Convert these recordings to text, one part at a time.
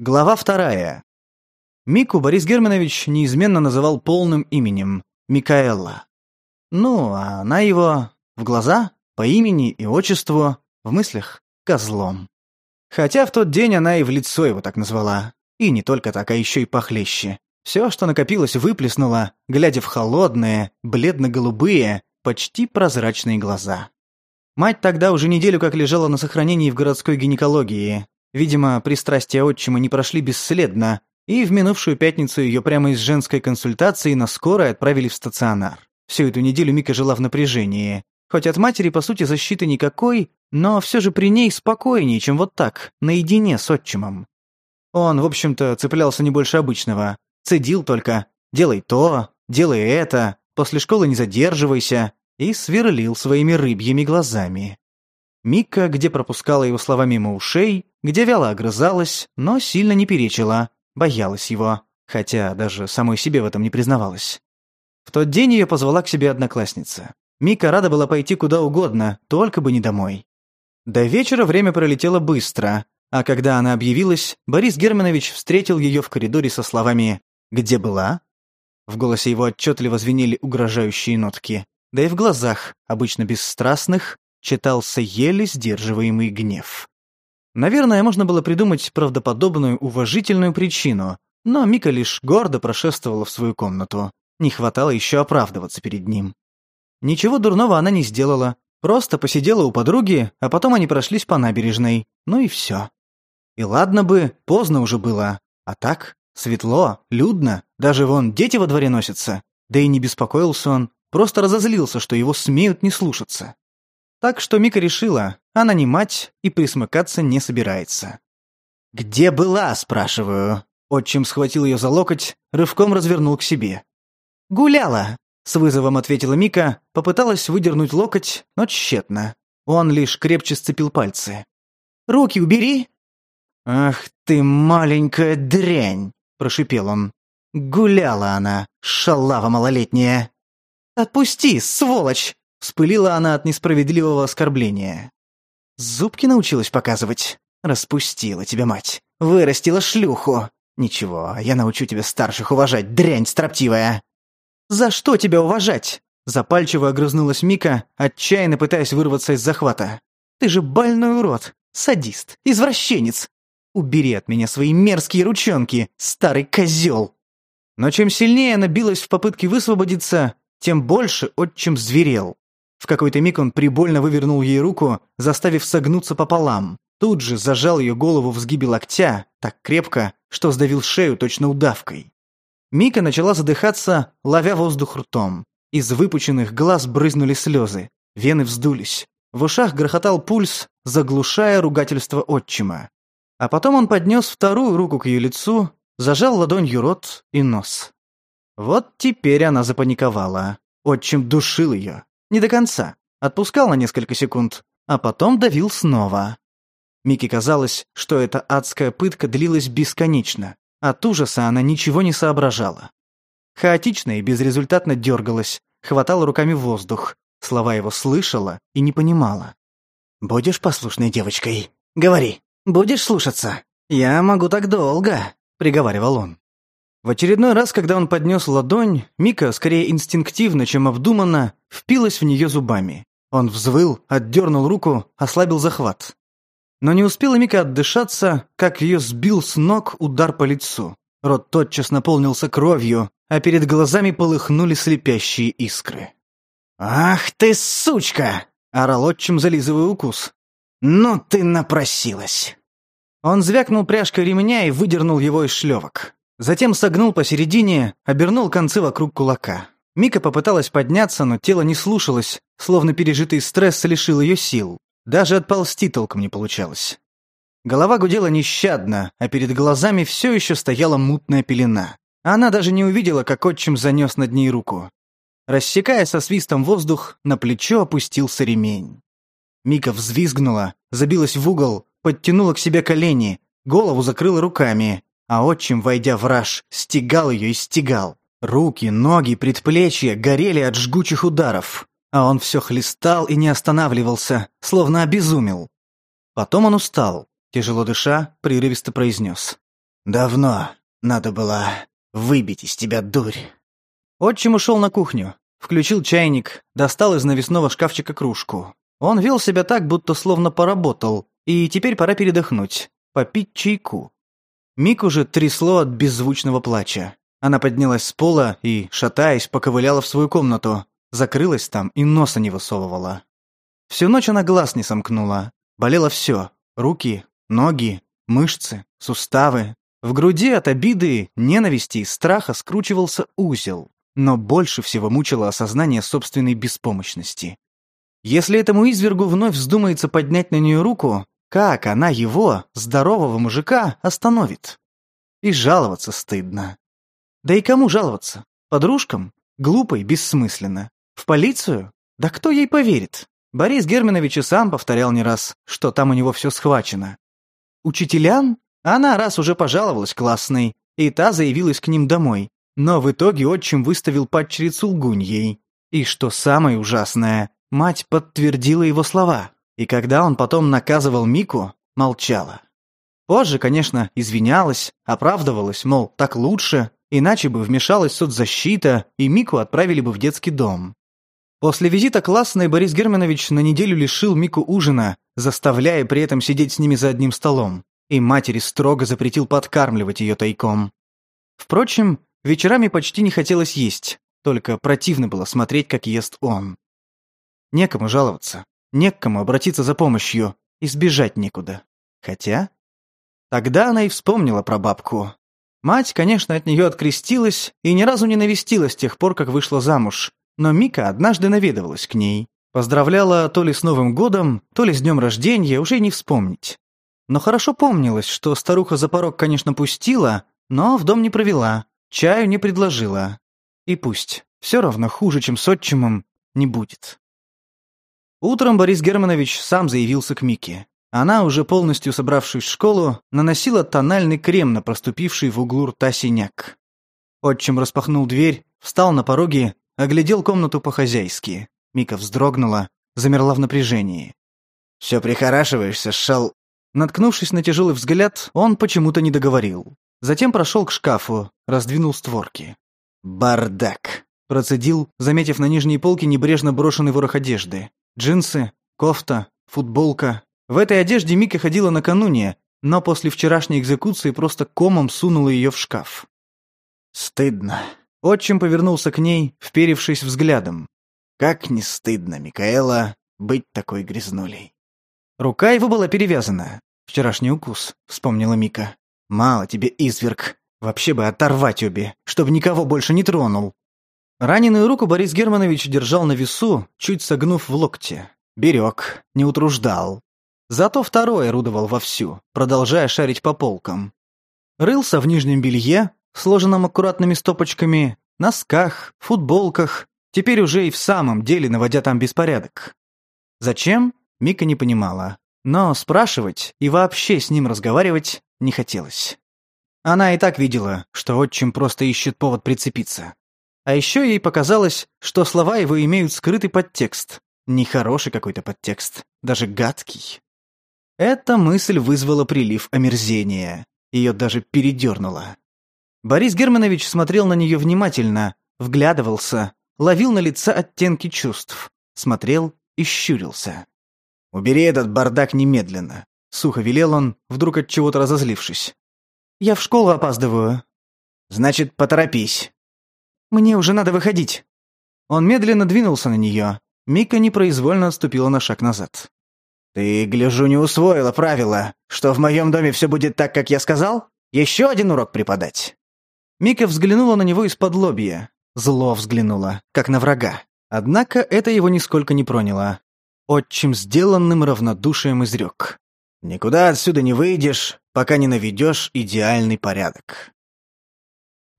Глава вторая. Мику Борис Германович неизменно называл полным именем Микаэлла. Ну, а она его в глаза, по имени и отчеству, в мыслях козлом. Хотя в тот день она и в лицо его так назвала. И не только так, а еще и похлеще. Все, что накопилось, выплеснуло, глядя в холодные, бледно-голубые, почти прозрачные глаза. Мать тогда уже неделю как лежала на сохранении в городской гинекологии, Видимо, пристрастия отчима не прошли бесследно, и в минувшую пятницу ее прямо из женской консультации на скорой отправили в стационар. Всю эту неделю Мика жила в напряжении. Хоть от матери, по сути, защиты никакой, но все же при ней спокойнее, чем вот так, наедине с отчимом. Он, в общем-то, цеплялся не больше обычного. Цедил только «делай то, делай это, после школы не задерживайся» и сверлил своими рыбьими глазами. Мика, где пропускала его слова мимо ушей, где вяло огрызалась, но сильно не перечила, боялась его, хотя даже самой себе в этом не признавалась. В тот день ее позвала к себе одноклассница. Мика рада была пойти куда угодно, только бы не домой. До вечера время пролетело быстро, а когда она объявилась, Борис Германович встретил ее в коридоре со словами «Где была?». В голосе его отчетливо звенели угрожающие нотки. Да и в глазах, обычно бесстрастных, читался еле сдерживаемый гнев. Наверное, можно было придумать правдоподобную уважительную причину, но Мика лишь гордо прошествовала в свою комнату. Не хватало еще оправдываться перед ним. Ничего дурного она не сделала, просто посидела у подруги, а потом они прошлись по набережной, ну и все. И ладно бы, поздно уже было, а так светло, людно, даже вон дети во дворе носятся. Да и не беспокоился он, просто разозлился, что его смеют не слушаться. Так что Мика решила, она не мать и присмыкаться не собирается. «Где была?» – спрашиваю. Отчим схватил ее за локоть, рывком развернул к себе. «Гуляла!» – с вызовом ответила Мика, попыталась выдернуть локоть, но тщетно. Он лишь крепче сцепил пальцы. «Руки убери!» «Ах ты, маленькая дрянь!» – прошипел он. «Гуляла она, шалава малолетняя!» «Отпусти, сволочь!» Вспылила она от несправедливого оскорбления. «Зубки научилась показывать? Распустила тебя мать. Вырастила шлюху. Ничего, я научу тебя старших уважать, дрянь строптивая!» «За что тебя уважать?» Запальчиво огрызнулась Мика, отчаянно пытаясь вырваться из захвата. «Ты же больной урод, садист, извращенец! Убери от меня свои мерзкие ручонки, старый козел!» Но чем сильнее она билась в попытке высвободиться, тем больше отчим зверел. В какой-то миг он прибольно вывернул ей руку, заставив согнуться пополам. Тут же зажал ее голову в сгибе локтя, так крепко, что сдавил шею точно удавкой. Мика начала задыхаться, ловя воздух ртом. Из выпученных глаз брызнули слезы, вены вздулись. В ушах грохотал пульс, заглушая ругательство отчима. А потом он поднес вторую руку к ее лицу, зажал ладонью рот и нос. Вот теперь она запаниковала. Отчим душил ее. Не до конца. Отпускал на несколько секунд, а потом давил снова. Мике казалось, что эта адская пытка длилась бесконечно. От ужаса она ничего не соображала. Хаотично и безрезультатно дергалась, хватала руками воздух, слова его слышала и не понимала. «Будешь послушной девочкой? Говори, будешь слушаться? Я могу так долго», — приговаривал он. В очередной раз, когда он поднес ладонь, Мика, скорее инстинктивно, чем обдуманно, впилась в нее зубами. Он взвыл, отдернул руку, ослабил захват. Но не успела Мика отдышаться, как ее сбил с ног удар по лицу. Рот тотчас наполнился кровью, а перед глазами полыхнули слепящие искры. «Ах ты, сучка!» — орал отчим, зализывая укус. «Ну ты напросилась!» Он звякнул пряжкой ремня и выдернул его из шлевок. Затем согнул посередине, обернул концы вокруг кулака. Мика попыталась подняться, но тело не слушалось, словно пережитый стресс лишил ее сил. Даже отползти толком не получалось. Голова гудела нещадно, а перед глазами все еще стояла мутная пелена. Она даже не увидела, как отчим занес над ней руку. Рассекая со свистом воздух, на плечо опустился ремень. Мика взвизгнула, забилась в угол, подтянула к себе колени, голову закрыла руками, а отчим, войдя в раж, стегал ее и стегал. Руки, ноги, предплечья горели от жгучих ударов, а он все хлестал и не останавливался, словно обезумел. Потом он устал, тяжело дыша, прерывисто произнес. «Давно надо было выбить из тебя дурь». Отчим ушел на кухню, включил чайник, достал из навесного шкафчика кружку. Он вел себя так, будто словно поработал, и теперь пора передохнуть, попить чайку. Мик уже трясло от беззвучного плача. Она поднялась с пола и, шатаясь, поковыляла в свою комнату, закрылась там и носа не высовывала. Всю ночь она глаз не сомкнула. Болело все – руки, ноги, мышцы, суставы. В груди от обиды, ненависти и страха скручивался узел, но больше всего мучило осознание собственной беспомощности. Если этому извергу вновь вздумается поднять на нее руку, как она его, здорового мужика, остановит? И жаловаться стыдно. Да и кому жаловаться? Подружкам? Глупо и бессмысленно. В полицию? Да кто ей поверит? Борис Германович и сам повторял не раз, что там у него все схвачено. Учителям? Она раз уже пожаловалась классной, и та заявилась к ним домой. Но в итоге отчим выставил падчерицу лгуньей. И что самое ужасное, мать подтвердила его слова, и когда он потом наказывал Мику, молчала. Позже, конечно, извинялась, оправдывалась, мол, так лучше, Иначе бы вмешалась соцзащита, и Мику отправили бы в детский дом. После визита классный Борис Германович на неделю лишил Мику ужина, заставляя при этом сидеть с ними за одним столом, и матери строго запретил подкармливать ее тайком. Впрочем, вечерами почти не хотелось есть, только противно было смотреть, как ест он. Некому жаловаться, некому обратиться за помощью, избежать некуда. Хотя... Тогда она и вспомнила про бабку, Мать, конечно, от нее открестилась и ни разу не навестила с тех пор, как вышла замуж, но Мика однажды наведывалась к ней. Поздравляла то ли с Новым годом, то ли с днем рождения, уже не вспомнить. Но хорошо помнилось, что старуха за порог, конечно, пустила, но в дом не провела, чаю не предложила. И пусть, все равно хуже, чем с отчимом, не будет. Утром Борис Германович сам заявился к Мике. Она, уже полностью собравшись в школу, наносила тональный крем на проступивший в углу рта синяк. Отчим распахнул дверь, встал на пороге, оглядел комнату по-хозяйски. Мика вздрогнула, замерла в напряжении. «Все прихорашиваешься, шел, Наткнувшись на тяжелый взгляд, он почему-то не договорил. Затем прошел к шкафу, раздвинул створки. «Бардак!» – процедил, заметив на нижней полке небрежно брошенный ворох одежды. Джинсы, кофта, футболка, в этой одежде Мика ходила накануне, но после вчерашней экзекуции просто комом сунула ее в шкаф. «Стыдно». Отчим повернулся к ней, вперевшись взглядом. «Как не стыдно, Микаэла, быть такой грязнулей». Рука его была перевязана. «Вчерашний укус», — вспомнила Мика. «Мало тебе, изверг. Вообще бы оторвать обе, чтобы никого больше не тронул». Раненую руку Борис Германович держал на весу, чуть согнув в локте. Берег, не утруждал. Зато второй орудовал вовсю, продолжая шарить по полкам. Рылся в нижнем белье, сложенном аккуратными стопочками, носках, футболках, теперь уже и в самом деле наводя там беспорядок. Зачем? Мика не понимала. Но спрашивать и вообще с ним разговаривать не хотелось. Она и так видела, что отчим просто ищет повод прицепиться. А еще ей показалось, что слова его имеют скрытый подтекст. Нехороший какой-то подтекст, даже гадкий. Эта мысль вызвала прилив омерзения. Ее даже передернуло. Борис Германович смотрел на нее внимательно, вглядывался, ловил на лица оттенки чувств, смотрел и щурился. «Убери этот бардак немедленно», — сухо велел он, вдруг от чего-то разозлившись. «Я в школу опаздываю». «Значит, поторопись». «Мне уже надо выходить». Он медленно двинулся на нее. Мика непроизвольно отступила на шаг назад. «Ты, гляжу, не усвоила правила, что в моем доме все будет так, как я сказал? Еще один урок преподать!» Мика взглянула на него из-под лобья. Зло взглянула, как на врага. Однако это его нисколько не проняло. Отчим сделанным равнодушием изрек. «Никуда отсюда не выйдешь, пока не наведешь идеальный порядок».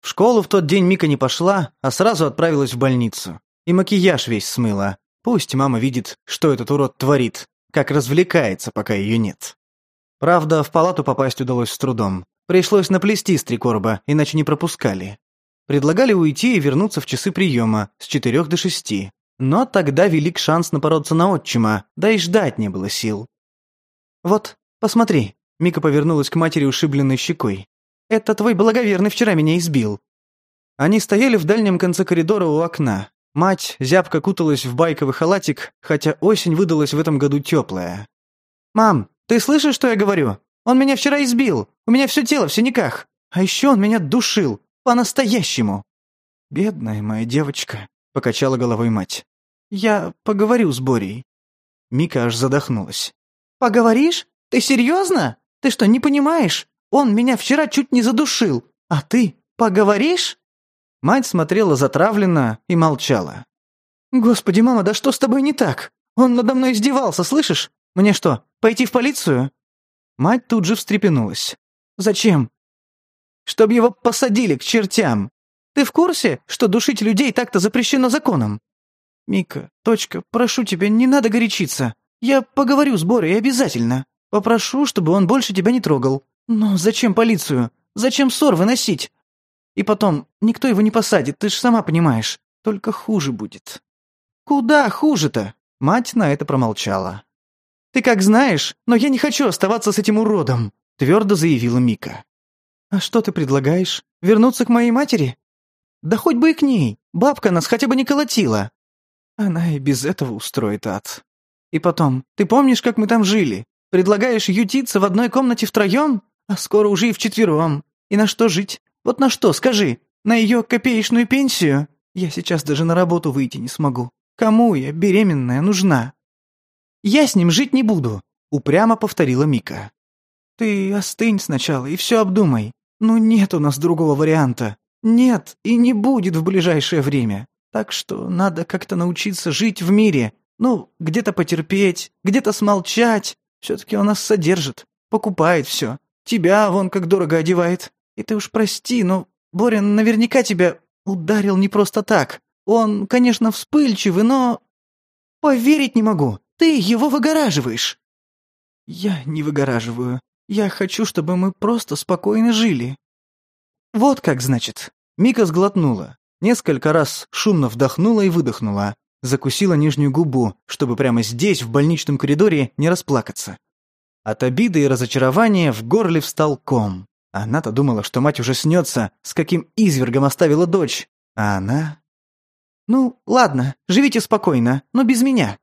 В школу в тот день Мика не пошла, а сразу отправилась в больницу. И макияж весь смыла. Пусть мама видит, что этот урод творит, как развлекается, пока ее нет. Правда, в палату попасть удалось с трудом. Пришлось наплести с три короба, иначе не пропускали. Предлагали уйти и вернуться в часы приема, с четырех до шести. Но тогда велик шанс напороться на отчима, да и ждать не было сил. «Вот, посмотри», — Мика повернулась к матери ушибленной щекой. «Это твой благоверный вчера меня избил». Они стояли в дальнем конце коридора у окна. Мать зябко куталась в байковый халатик, хотя осень выдалась в этом году теплая. «Мам, ты слышишь, что я говорю? Он меня вчера избил. У меня все тело в синяках. А еще он меня душил. По-настоящему». «Бедная моя девочка», — покачала головой мать. «Я поговорю с Борей». Мика аж задохнулась. «Поговоришь? Ты серьезно? Ты что, не понимаешь? Он меня вчера чуть не задушил. А ты поговоришь?» Мать смотрела затравленно и молчала. «Господи, мама, да что с тобой не так? Он надо мной издевался, слышишь? Мне что, пойти в полицию?» Мать тут же встрепенулась. «Зачем?» «Чтоб его посадили к чертям. Ты в курсе, что душить людей так-то запрещено законом?» «Мика, точка, прошу тебя, не надо горячиться. Я поговорю с Борей обязательно. Попрошу, чтобы он больше тебя не трогал. Но зачем полицию? Зачем ссор выносить? И потом, никто его не посадит, ты же сама понимаешь. Только хуже будет». «Куда хуже-то?» Мать на это промолчала. «Ты как знаешь, но я не хочу оставаться с этим уродом», твердо заявила Мика. «А что ты предлагаешь? Вернуться к моей матери?» «Да хоть бы и к ней. Бабка нас хотя бы не колотила». Она и без этого устроит ад. И потом, ты помнишь, как мы там жили? Предлагаешь ютиться в одной комнате втроем, а скоро уже и вчетвером. И на что жить? Вот на что, скажи? На ее копеечную пенсию? Я сейчас даже на работу выйти не смогу. Кому я, беременная, нужна?» «Я с ним жить не буду», — упрямо повторила Мика. «Ты остынь сначала и все обдумай. Ну нет у нас другого варианта. Нет и не будет в ближайшее время. Так что надо как-то научиться жить в мире. Ну, где-то потерпеть, где-то смолчать. Все-таки он нас содержит, покупает все. Тебя вон как дорого одевает. И ты уж прости, но Борин наверняка тебя ударил не просто так. Он, конечно, вспыльчивый, но... Поверить не могу. Ты его выгораживаешь. Я не выгораживаю. Я хочу, чтобы мы просто спокойно жили. Вот как, значит. Мика сглотнула. Несколько раз шумно вдохнула и выдохнула. Закусила нижнюю губу, чтобы прямо здесь, в больничном коридоре, не расплакаться. От обиды и разочарования в горле встал ком. Она-то думала, что мать уже снется, с каким извергом оставила дочь. А она... «Ну, ладно, живите спокойно, но без меня».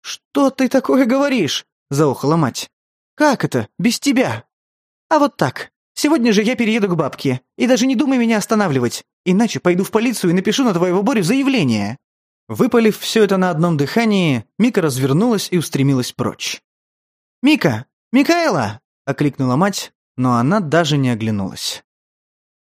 «Что ты такое говоришь?» – заохала мать. «Как это, без тебя?» «А вот так. Сегодня же я перееду к бабке, и даже не думай меня останавливать, иначе пойду в полицию и напишу на твоего Борю заявление». Выпалив все это на одном дыхании, Мика развернулась и устремилась прочь. «Мика! Микаэла!» – окликнула мать, но она даже не оглянулась.